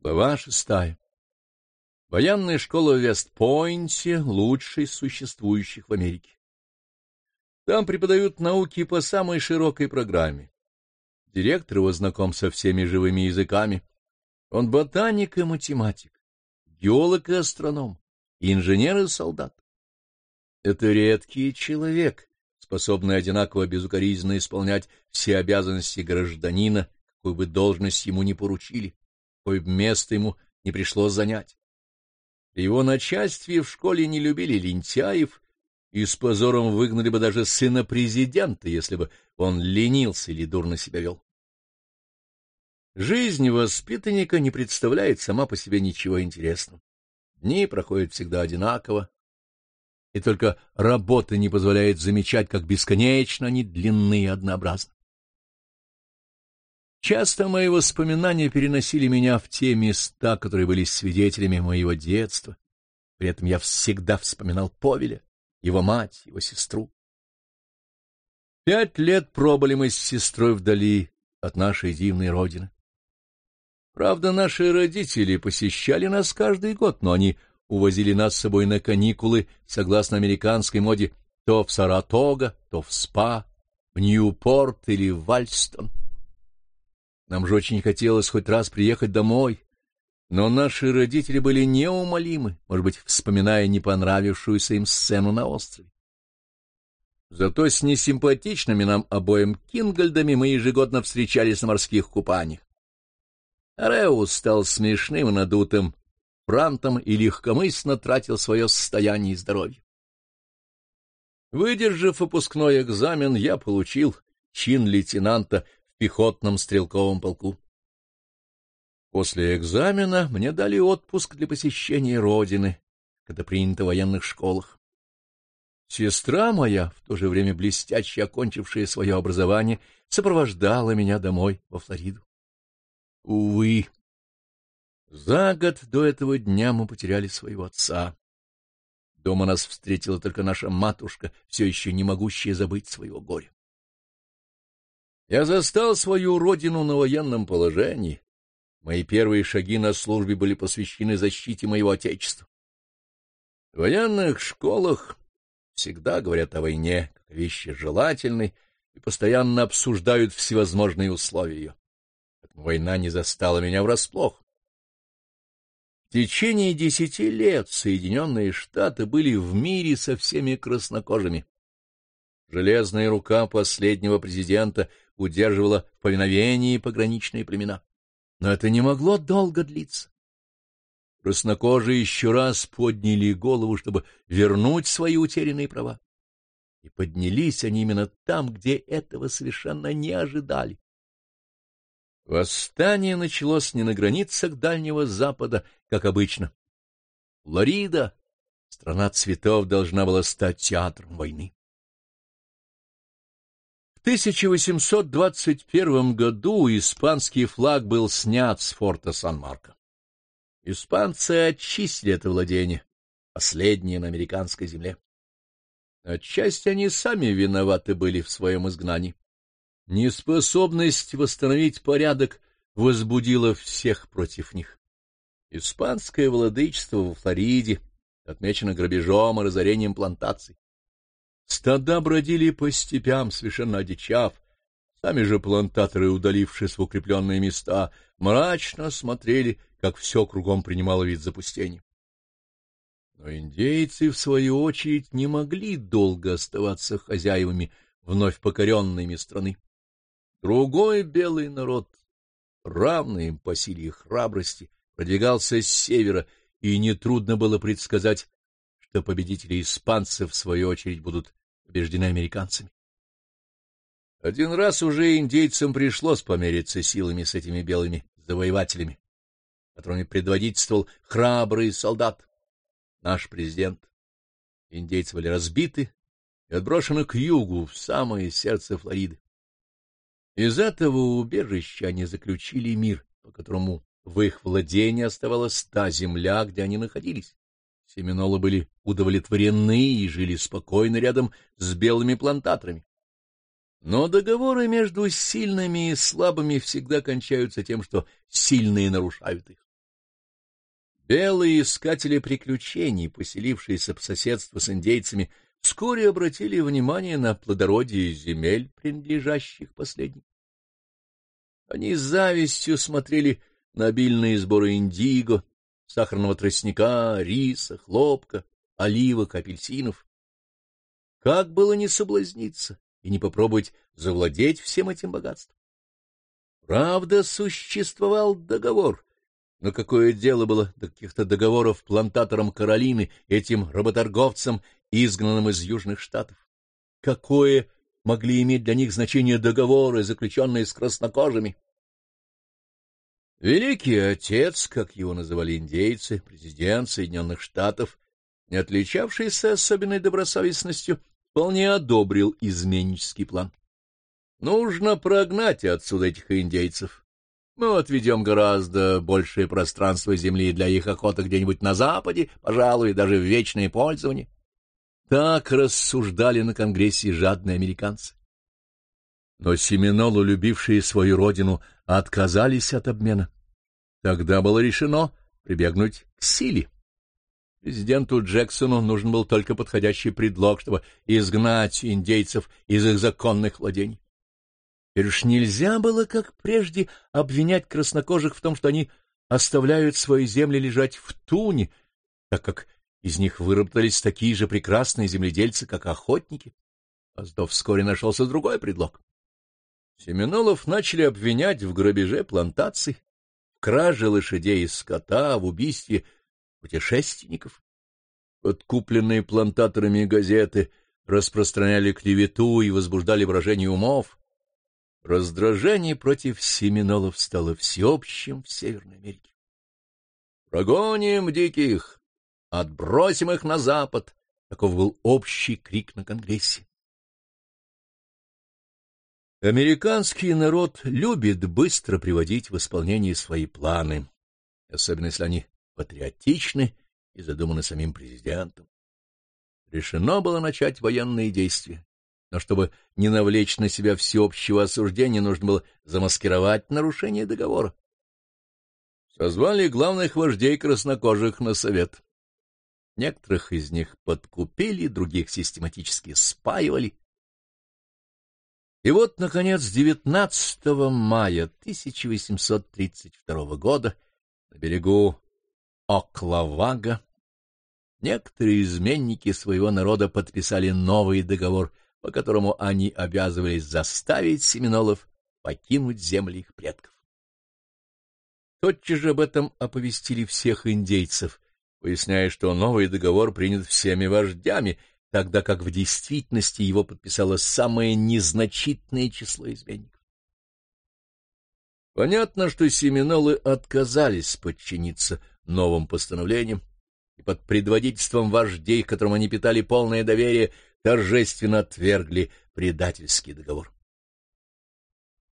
Глава шестая. Военная школа в Вестпойнте — лучшая из существующих в Америке. Там преподают науки по самой широкой программе. Директор его знаком со всеми живыми языками. Он ботаник и математик, геолог и астроном, инженер и солдат. Это редкий человек, способный одинаково безукоризненно исполнять все обязанности гражданина, какую бы должность ему не поручили какое место ему не пришлось занять. При его начальстве в школе не любили лентяев и с позором выгнали бы даже сына президента, если бы он ленился или дурно себя вел. Жизнь воспитанника не представляет сама по себе ничего интересного. Дни проходят всегда одинаково, и только работа не позволяет замечать, как бесконечно они длинны и однообразны. Часто мои воспоминания переносили меня в те места, которые были свидетелями моего детства. При этом я всегда вспоминал Повеля, его мать, его сестру. Пять лет пробыли мы с сестрой вдали от нашей дивной родины. Правда, наши родители посещали нас каждый год, но они увозили нас с собой на каникулы, согласно американской моде, то в Саратога, то в Спа, в Ньюпорт или в Вальстон. Нам же очень хотелось хоть раз приехать домой. Но наши родители были неумолимы, может быть, вспоминая не понравившуюся им сцену на острове. Зато с несимпатичными нам обоим Кингольдами мы ежегодно встречались на морских купаниях. Реус стал смешным и надутым франтом и легкомысленно тратил свое состояние и здоровье. Выдержав выпускной экзамен, я получил чин лейтенанта пехотном стрелковом полку. После экзамена мне дали отпуск для посещения родины, когда принято в военных школах. Сестра моя, в то же время блестяще окончившая свое образование, сопровождала меня домой во Флориду. Увы, за год до этого дня мы потеряли своего отца. Дома нас встретила только наша матушка, все еще не могущая забыть своего горя. Я застал свою родину на военном положении. Мои первые шаги на службе были посвящены защите моего отечества. В военных школах всегда говорят о войне, как о вещи желательной, и постоянно обсуждают всевозможные условия ее. Поэтому война не застала меня врасплох. В течение десяти лет Соединенные Штаты были в мире со всеми краснокожими. Железная рука последнего президента удерживала в повиновении пограничные племена. Но это не могло долго длиться. Краснокожие еще раз подняли голову, чтобы вернуть свои утерянные права. И поднялись они именно там, где этого совершенно не ожидали. Восстание началось не на границах Дальнего Запада, как обычно. Флорида, страна цветов, должна была стать театром войны. 1821 году испанский флаг был снят с форта Сан-Марко. Испанцы очистили это владение, последнее на американской земле. Отчасти они сами виноваты были в своем изгнании. Неспособность восстановить порядок возбудила всех против них. Испанское владычество во Флориде отмечено грабежом и разорением плантаций. Стада бродили по степям, совершенно одичав. Сами же плантаторы, удалившись в укрепленные места, мрачно смотрели, как все кругом принимало вид запустения. Но индейцы, в свою очередь, не могли долго оставаться хозяевами вновь покоренными страны. Другой белый народ, равный им по силе и храбрости, продвигался с севера, и нетрудно было предсказать, что победители испанцев, в свою очередь, будут побеждены американцами. Один раз уже индейцам пришлось помериться силами с этими белыми завоевателями, которыми предводительствовал храбрый солдат, наш президент. Индейцы были разбиты и отброшены к югу, в самое сердце Флориды. Из этого убежища они заключили мир, по которому в их владении оставалась та земля, где они находились. Семинолы были удовлетворены и жили спокойно рядом с белыми плантаторами. Но договоры между сильными и слабыми всегда кончаются тем, что сильные нарушают их. Белые искатели приключений, поселившиеся по соседству с индейцами, вскоре обратили внимание на плодородие земель, принадлежащих последним. Они с завистью смотрели на обильные сборы индиго, сахарного тростника, риса, хлопка, оливок, апельсинов. Как было не соблазниться и не попробовать завладеть всем этим богатством? Правда, существовал договор, но какое дело было до каких-то договоров плантаторам Каролины, этим работорговцам, изгнанным из Южных Штатов? Какое могли иметь для них значение договоры, заключенные с краснокожими? Великий Отец, как его называли индейцы, президент Соединенных Штатов, не отличавшийся особенной добросовестностью, вполне одобрил изменнический план. Нужно прогнать отсюда этих индейцев. Мы отведем гораздо большее пространство земли для их охоты где-нибудь на Западе, пожалуй, даже в вечное пользование. Так рассуждали на Конгрессе жадные американцы. Но семинолы, любившие свою родину, отказались от обмена. Тогда было решено прибегнуть к силе. Президенту Джексону нужен был только подходящий предлог, чтобы изгнать индейцев из их законных владений. И уж нельзя было, как прежде, обвинять краснокожих в том, что они оставляют свои земли лежать в туне, так как из них выработались такие же прекрасные земледельцы, как охотники. Зато вскоре нашелся другой предлог. Семенолов начали обвинять в грабеже плантаций, в краже лошадей и скота, в убийстве путешественников. Подкупленные плантаторами газеты распространяли клевету и возбуждали выражение умов. Раздражение против семенолов стало всеобщим в Северной Америке. «Прогоним диких! Отбросим их на запад!» Таков был общий крик на Конгрессе. Американский народ любит быстро приводить в исполнение свои планы, особенно если они патриотичны и задуманы самим президентом. Решено было начать военные действия, но чтобы не навлечь на себя всеобщего осуждения, нужно было замаскировать нарушение договора. Созвали главных вождей краснокожих на совет. Некоторых из них подкупили, других систематически спаивали, и вот, наконец, 19 мая 1832 года на берегу Оклавага некоторые изменники своего народа подписали новый договор, по которому они обязывались заставить семинолов покинуть земли их предков. Тотчас же об этом оповестили всех индейцев, поясняя, что новый договор принят всеми вождями, тогда как в действительности его подписало самое незначительное число изменников. Понятно, что семинолы отказались подчиниться новым постановлениям, и под предводительством вождей, которым они питали полное доверие, торжественно отвергли предательский договор.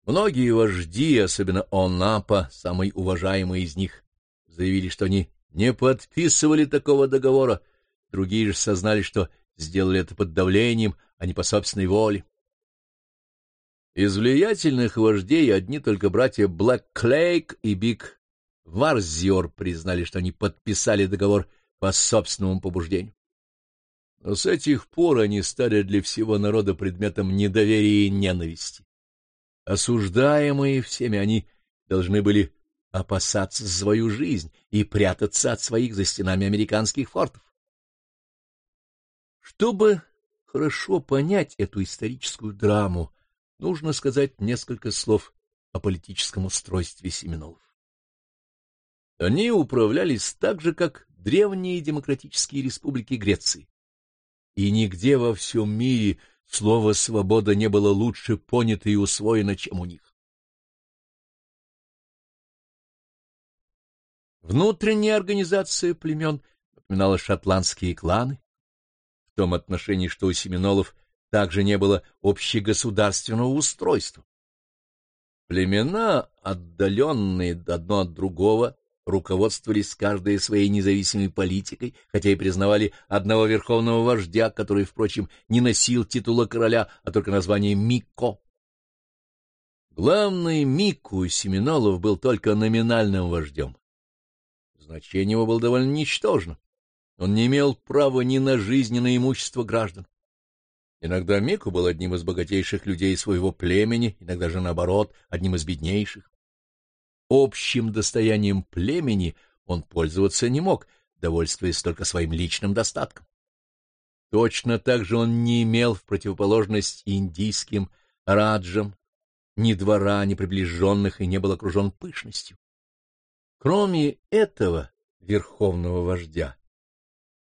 Многие вожди, особенно Онапа, самый уважаемый из них, заявили, что они не подписывали такого договора, другие же сознали, что сделали это под давлением, а не по собственной воле. Из влиятельных вождей одни только братья Блэк Клейк и Биг Варзиор признали, что они подписали договор по собственному побуждению. Но с этих пор они стали для всего народа предметом недоверия и ненависти. Осуждаемые всеми, они должны были опасаться за свою жизнь и прятаться от своих за стенами американских фортов. Чтобы хорошо понять эту историческую драму, нужно сказать несколько слов о политическом устройстве Семенолов. Они управлялись так же, как древние демократические республики Греции. И нигде во всем мире слово «свобода» не было лучше понято и усвоено, чем у них. Внутренняя организация племен напоминала шотландские кланы, том отношении, что у Семенолов также не было общегосударственного устройства. Племена, отдаленные одно от другого, руководствовались каждой своей независимой политикой, хотя и признавали одного верховного вождя, который, впрочем, не носил титула короля, а только название Мико. Главный Мику Семенолов был только номинальным вождем. Значение его было довольно ничтожно. Он не имел права ни на на имущество граждан. Иногда Мику был одним из богатейших людей своего племени, иногда же, наоборот, одним из беднейших. Общим достоянием племени он пользоваться не мог, довольствуясь только своим личным достатком. Точно так же он не имел в противоположность индийским раджам ни двора, ни приближенных и не был окружен пышностью. Кроме этого верховного вождя,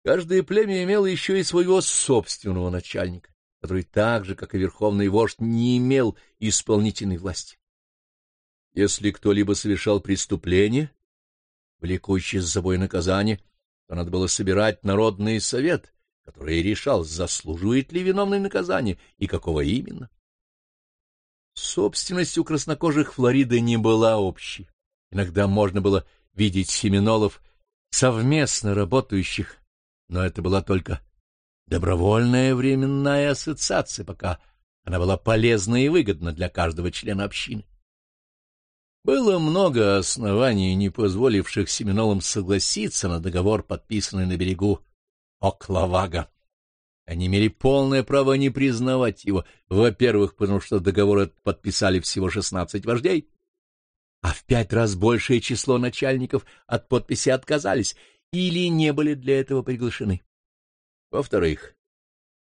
каждое племя имело еще и своего собственного начальника, который так же, как и верховный вождь, не имел исполнительной власти. Если кто-либо совершал преступление, влекущее за собой наказание, то надо было собирать народный совет, который решал, заслуживает ли виновный наказание и какого именно. Собственность у краснокожих Флориды не была общей. Иногда можно было видеть семинолов, совместно работающих, но это была только добровольная временная ассоциация, пока она была полезна и выгодна для каждого члена общины. Было много оснований, не позволивших семинолам согласиться на договор, подписанный на берегу Оклавага. Они имели полное право не признавать его, во-первых, потому что договор подписали всего шестнадцать вождей, а в пять раз большее число начальников от подписи отказались или не были для этого приглашены. Во-вторых,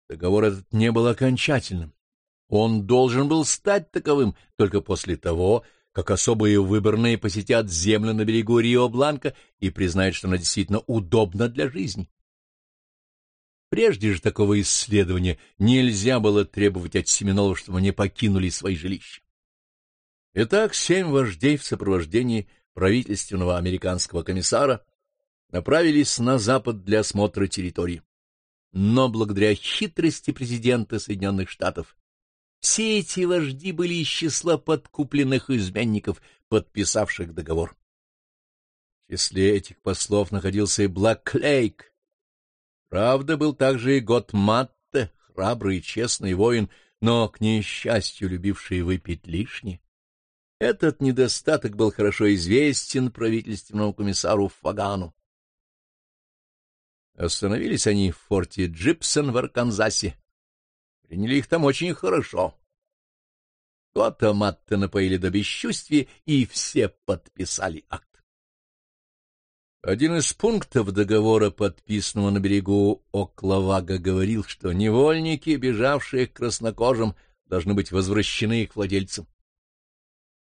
договор этот не был окончательным. Он должен был стать таковым только после того, как особые выборные посетят землю на берегу Рио-Бланка и признают, что она действительно удобна для жизни. Прежде же такого исследования нельзя было требовать от Семенолов, чтобы они покинули свои жилища. Итак, семь вождей в сопровождении правительственного американского комиссара направились на запад для осмотра территории. Но благодаря хитрости президента Соединенных Штатов все эти вожди были из числа подкупленных изменников, подписавших договор. В числе этих послов находился и Блэк Лейк, Правда, был также и Гот Матте, храбрый и честный воин, но, к несчастью, любивший выпить лишнее. Этот недостаток был хорошо известен правительственному комиссару Фагану. Остановились они в форте Джипсон в Арканзасе. Приняли их там очень хорошо. Гота Матте напоили до бесчувствия, и все подписали акт. Один из пунктов договора, подписанного на берегу Оклавага, говорил, что невольники, бежавшие к краснокожим, должны быть возвращены к владельцам.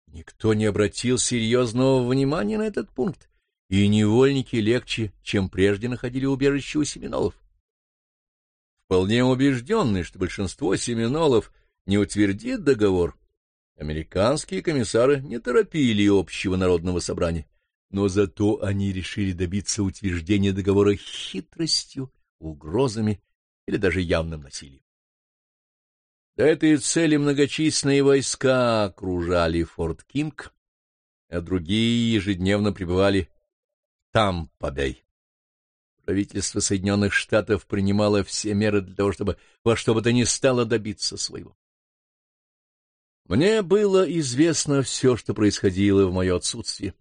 Никто не обратил серьезного внимания на этот пункт, и невольники легче, чем прежде находили убежище у семинолов. Вполне убежденный, что большинство семинолов не утвердит договор, американские комиссары не торопили общего народного собрания но зато они решили добиться утверждения договора хитростью, угрозами или даже явным насилием. До этой цели многочисленные войска окружали Форт Кинг, а другие ежедневно пребывали там, побей. Правительство Соединенных Штатов принимало все меры для того, чтобы во что бы то ни стало добиться своего. Мне было известно все, что происходило в мое отсутствие.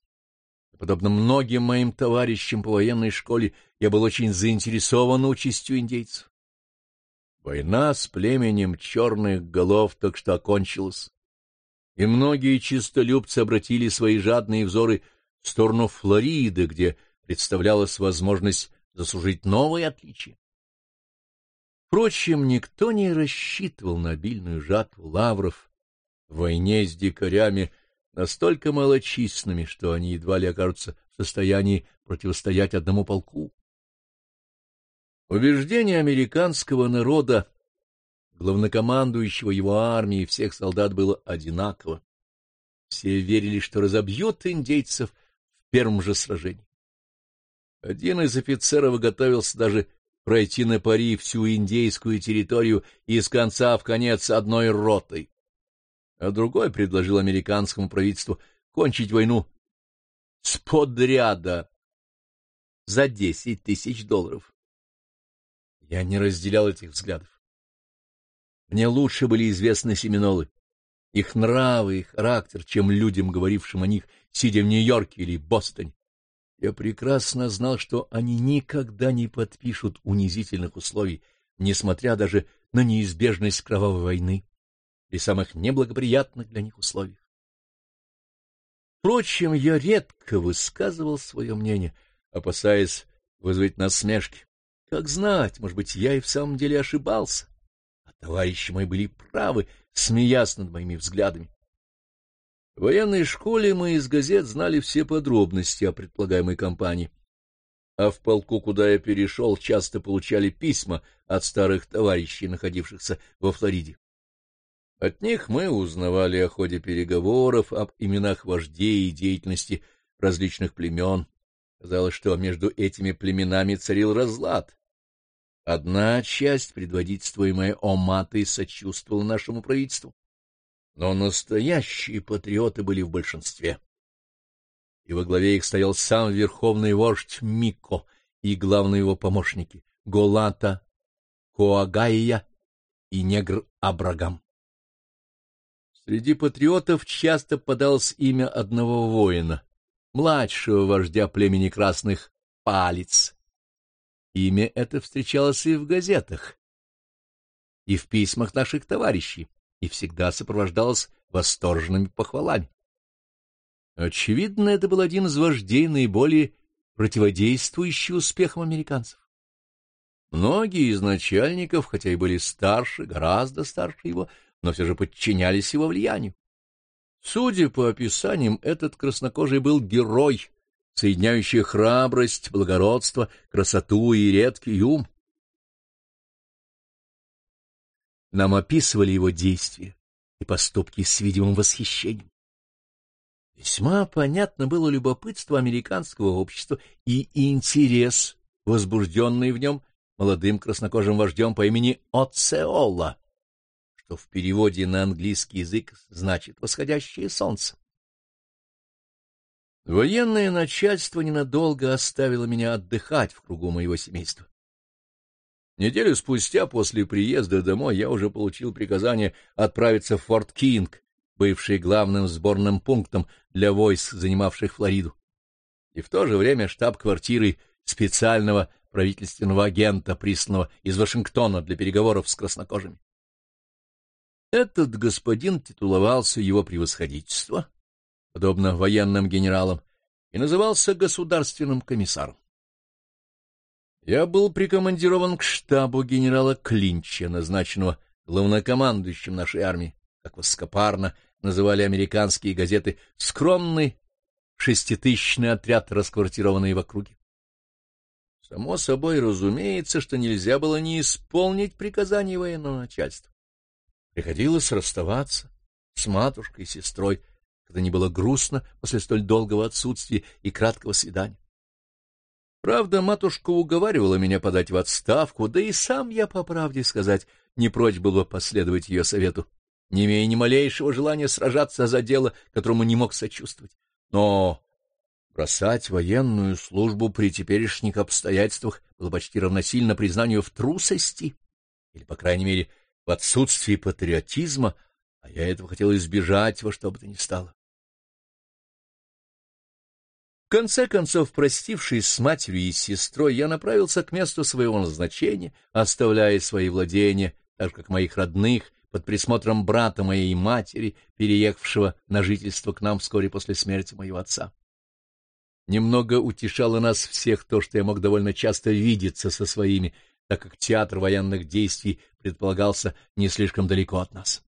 Подобно многим моим товарищам по военной школе, я был очень заинтересован участью индейцев. Война с племенем черных голов так что окончилась, и многие чистолюбцы обратили свои жадные взоры в сторону Флориды, где представлялась возможность заслужить новые отличия. Впрочем, никто не рассчитывал на обильную жатву лавров в войне с дикарями, настолько малочисленными, что они едва ли окажутся в состоянии противостоять одному полку. Убеждение американского народа, главнокомандующего его армией всех солдат было одинаково. Все верили, что разобьют индейцев первом же сражении. Один из офицеров готовился даже пройти на пари всю индейскую территорию из конца в конец одной ротой а другой предложил американскому правительству кончить войну с подряда за десять тысяч долларов. Я не разделял этих взглядов. Мне лучше были известны семинолы, их нравы и характер, чем людям, говорившим о них, сидя в Нью-Йорке или Бостоне. Я прекрасно знал, что они никогда не подпишут унизительных условий, несмотря даже на неизбежность кровавой войны при самых неблагоприятных для них условиях. Впрочем, я редко высказывал свое мнение, опасаясь вызвать насмешки. Как знать, может быть, я и в самом деле ошибался, а товарищи мои были правы, смеясь над моими взглядами. В военной школе мы из газет знали все подробности о предполагаемой кампании, а в полку, куда я перешел, часто получали письма от старых товарищей, находившихся во Флориде. От них мы узнавали о ходе переговоров, об именах вождей и деятельности различных племен. Казалось, что между этими племенами царил разлад. Одна часть, предводительствуемая Оматой, сочувствовала нашему правительству. Но настоящие патриоты были в большинстве. И во главе их стоял сам верховный вождь Мико и главные его помощники — Голата, Коагаия и негр Абрагам. Среди патриотов часто подалось имя одного воина, младшего вождя племени красных Палец. Имя это встречалось и в газетах, и в письмах наших товарищей, и всегда сопровождалось восторженными похвалами. Очевидно, это был один из вождей наиболее противодействующий успехам американцев. Многие из начальников, хотя и были старше, гораздо старше его, но все же подчинялись его влиянию. Судя по описаниям, этот краснокожий был герой, соединяющий храбрость, благородство, красоту и редкий ум. Нам описывали его действия и поступки с видимым восхищением. Весьма понятно было любопытство американского общества и интерес, возбужденный в нем молодым краснокожим вождем по имени Оцеола что в переводе на английский язык значит «восходящее солнце». Военное начальство ненадолго оставило меня отдыхать в кругу моего семейства. Неделю спустя после приезда домой я уже получил приказание отправиться в Форт Кинг, бывший главным сборным пунктом для войск, занимавших Флориду, и в то же время штаб-квартирой специального правительственного агента, присланного из Вашингтона для переговоров с краснокожими. Этот господин титуловался его превосходительство, подобно военным генералам, и назывался государственным комиссаром. Я был прикомандирован к штабу генерала Клинча, назначенного главнокомандующим нашей армии, как воскопарно называли американские газеты, скромный шеститысячный отряд, расквартированный в округе. Само собой разумеется, что нельзя было не исполнить приказаний военного начальства. Приходилось расставаться с матушкой и сестрой, когда не было грустно после столь долгого отсутствия и краткого свидания. Правда, матушка уговаривала меня подать в отставку, да и сам я, по правде сказать, не прочь был бы последовать ее совету, не имея ни малейшего желания сражаться за дело, которому не мог сочувствовать. Но бросать военную службу при теперешних обстоятельствах было почти равносильно признанию в трусости, или, по крайней мере, в отсутствии патриотизма, а я этого хотел избежать во что бы то ни стало. В конце концов, простившись с матерью и сестрой, я направился к месту своего назначения, оставляя свои владения, так же как моих родных, под присмотром брата моей матери, переехавшего на жительство к нам вскоре после смерти моего отца. Немного утешало нас всех то, что я мог довольно часто видеться со своими, так как театр военных действий предполагался не слишком далеко от нас.